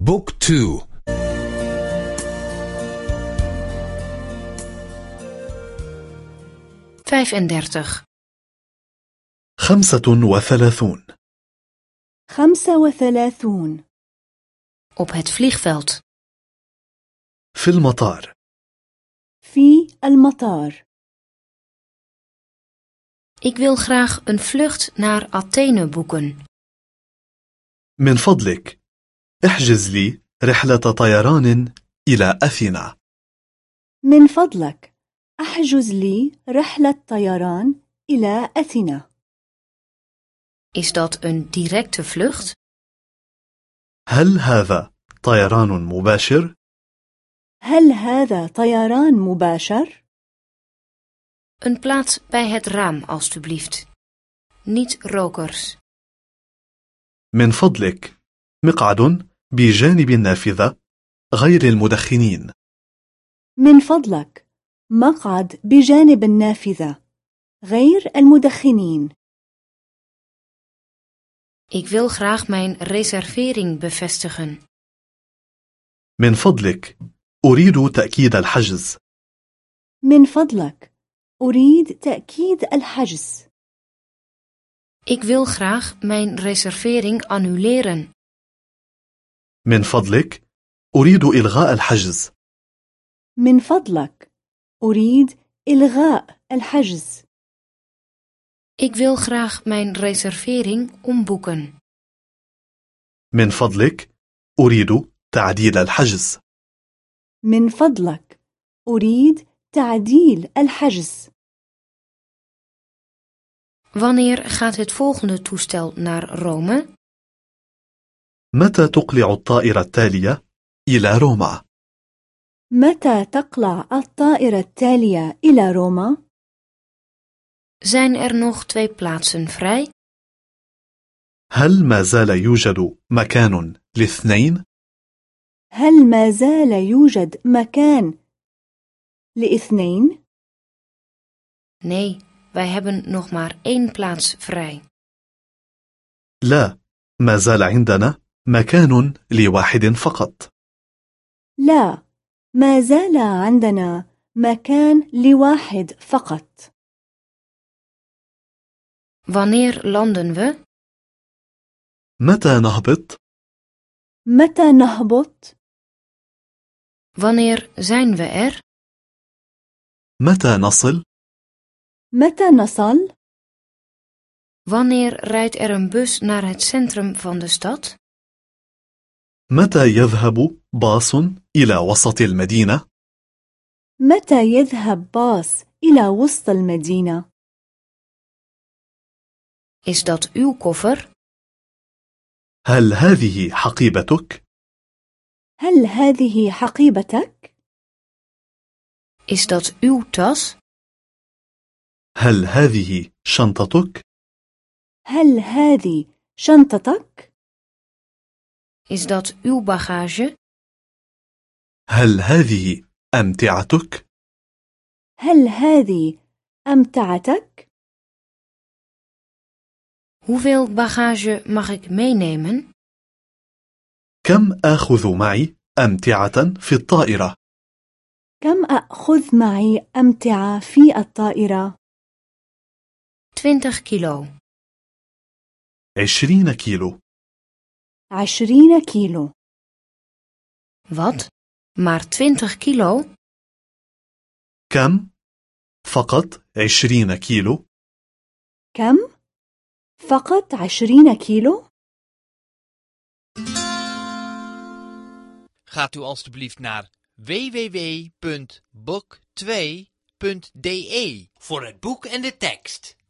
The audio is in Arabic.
بوك تو خمسة وثلاثون خمسة وثلاثون op het vliegveld, في المطار في المطار ik wil graag een vlucht naar Athene boeken. من فضلك احجز لي رحلة طيران إلى أثينا من فضلك احجز لي رحلة طيران إلى أثينا Is dat een directe vlucht? هل هذا طيران مباشر؟ هل هذا طيران مباشر؟ Een plaats bij het raam, alstublieft. Niet rokers. من فضلك مقعد بجانب النافذة غير المدخنين من فضلك مقعد بجانب النافذة غير المدخنين Ik wil graag mijn reservering bevestigen. من فضلك أريد تأكيد الحجز من فضلك أريد تأكيد الحجز Ik wil graag mijn reservering annuleren. من فضلك أريد إلغاء الحجز من فضلك أريد إلغاء الحجز Ik wil graag mijn reservering omboeken. من فضلك أريد تعديل الحجز من فضلك أريد تعديل الحجز Wanneer gaat het volgende toestel naar Rome? متى تقلع الطائرة التالية إلى روما؟ متى تقلع الطائرة التالية إلى روما؟ Zijn er nog twee plaatsen vrij? هل ما زال يوجد مكان لاثنين؟ هل ما زال يوجد مكان لاثنين؟ Nee, wij hebben nog maar één plaats vrij. لا ما زال عندنا مكان لواحد فقط. لا ما زال عندنا مكان لواحد فقط. وانير لندن و متى نهبط؟ متى نهبط؟ Wanneer zijn we er متى نصل؟ متى نصل؟ Wanneer rijdt er een bus naar het centrum van de stad متى يذهب باص إلى وسط المدينة؟ متى يذهب باص إلى وسط المدينة؟ Is dat uw koffer? هل هذه حقيبتك؟ هل هذه حقيبتك؟ Is dat uw tas? هل هذه شنطتك؟ هل هذه شنطتك؟ Is dat uw bagage? هل هذه أمتعتك؟ هل هذه أمتعتك؟ Hoeveel bagage mag ik meenemen? كم آخذ معي أمتعة في الطائرة؟ كم أخذ معي أمتعة في الطائرة؟ 20 kilo. عشرين كيلو عشرين كيلو Wat? Maar 20 kilo? كم؟ فقط عشرين كيلو كم؟ فقط عشرين كيلو؟ Gaat u alstublieft naar www.book2.de voor het boek en de tekst.